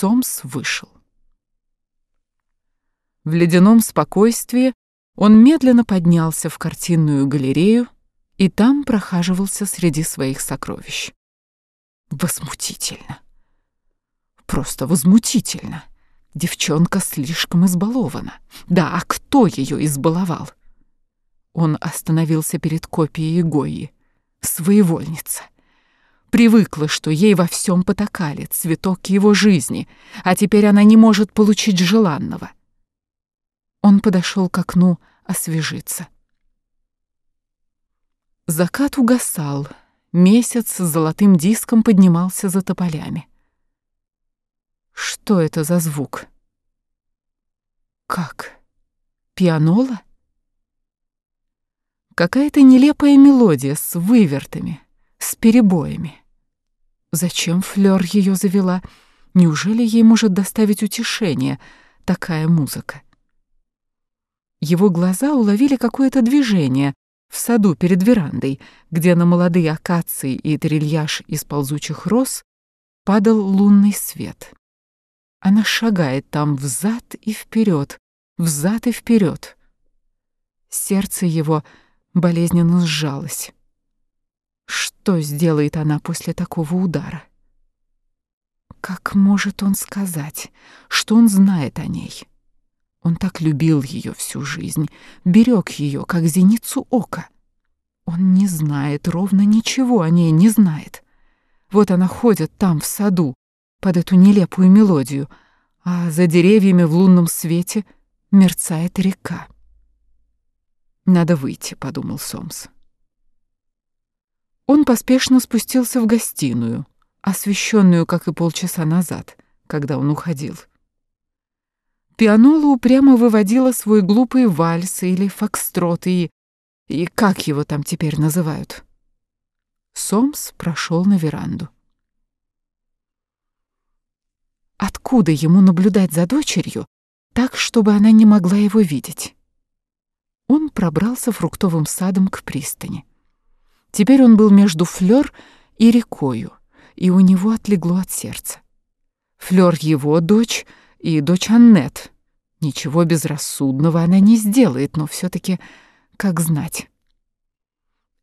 Сомс вышел. В ледяном спокойствии он медленно поднялся в картинную галерею и там прохаживался среди своих сокровищ. Возмутительно. Просто возмутительно. Девчонка слишком избалована. Да, а кто ее избаловал? Он остановился перед копией Гои. Своевольница. Привыкла, что ей во всем потакали, цветок его жизни, а теперь она не может получить желанного. Он подошел к окну освежиться. Закат угасал, месяц с золотым диском поднимался за тополями. Что это за звук? Как? Пианола? Какая-то нелепая мелодия с вывертами, с перебоями. Зачем Флёр ее завела? Неужели ей может доставить утешение такая музыка? Его глаза уловили какое-то движение в саду перед верандой, где на молодые акации и трильяж из ползучих роз падал лунный свет. Она шагает там взад и вперед, взад и вперед. Сердце его болезненно сжалось. Что сделает она после такого удара? Как может он сказать, что он знает о ней? Он так любил ее всю жизнь, берег ее, как зеницу ока. Он не знает, ровно ничего о ней не знает. Вот она ходит там, в саду, под эту нелепую мелодию, а за деревьями в лунном свете мерцает река. «Надо выйти», — подумал Сомс. Он поспешно спустился в гостиную, освещенную, как и полчаса назад, когда он уходил. Пианола упрямо выводила свой глупый вальс или фокстрот и... и как его там теперь называют? Сомс прошел на веранду. Откуда ему наблюдать за дочерью, так, чтобы она не могла его видеть? Он пробрался фруктовым садом к пристани. Теперь он был между Флёр и рекою, и у него отлегло от сердца. Флёр его дочь — и дочь Аннет. Ничего безрассудного она не сделает, но все таки как знать.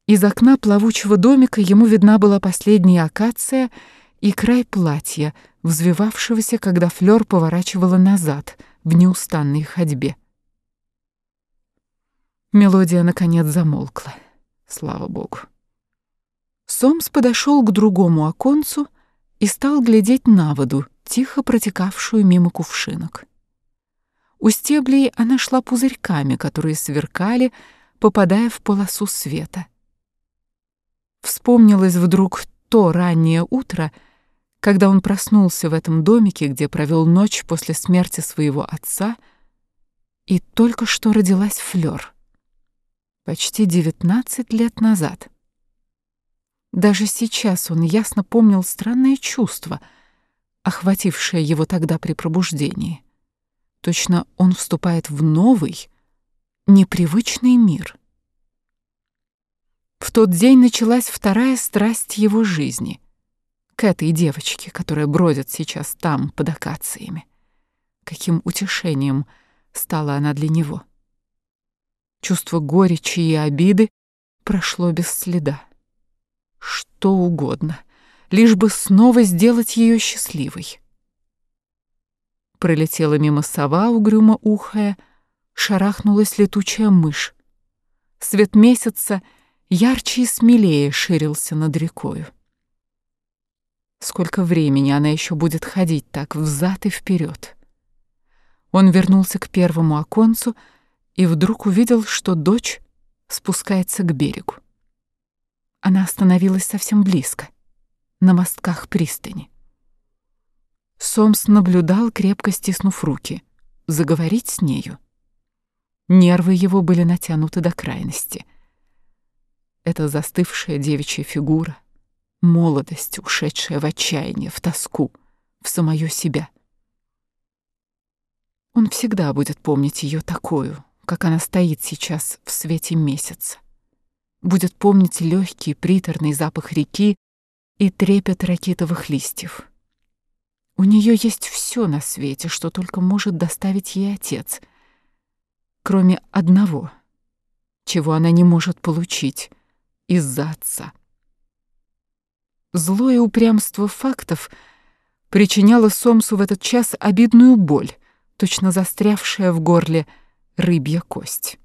Из окна плавучего домика ему видна была последняя акация и край платья, взвивавшегося, когда Флёр поворачивала назад в неустанной ходьбе. Мелодия, наконец, замолкла. Слава богу. Сомс подошел к другому оконцу и стал глядеть на воду, тихо протекавшую мимо кувшинок. У стеблей она шла пузырьками, которые сверкали, попадая в полосу света. Вспомнилось вдруг то раннее утро, когда он проснулся в этом домике, где провел ночь после смерти своего отца, и только что родилась Флёр. Почти девятнадцать лет назад. Даже сейчас он ясно помнил странное чувство — охватившее его тогда при пробуждении. Точно он вступает в новый, непривычный мир. В тот день началась вторая страсть его жизни к этой девочке, которая бродит сейчас там, под акациями. Каким утешением стала она для него. Чувство горечи и обиды прошло без следа. Что угодно, лишь бы снова сделать ее счастливой. Пролетела мимо сова, угрюмо ухая, шарахнулась летучая мышь. Свет месяца ярче и смелее ширился над рекою. Сколько времени она еще будет ходить так взад и вперед? Он вернулся к первому оконцу и вдруг увидел, что дочь спускается к берегу. Она остановилась совсем близко на мостках пристани. Сомс наблюдал, крепко стиснув руки. Заговорить с нею. Нервы его были натянуты до крайности. Это застывшая девичья фигура, молодость, ушедшая в отчаяние, в тоску, в самое себя. Он всегда будет помнить ее такую, как она стоит сейчас в свете месяца. Будет помнить легкий приторный запах реки и трепет ракитовых листьев. У нее есть все на свете, что только может доставить ей отец, кроме одного, чего она не может получить из-за отца. Злое упрямство фактов причиняло Сомсу в этот час обидную боль, точно застрявшая в горле рыбья кость.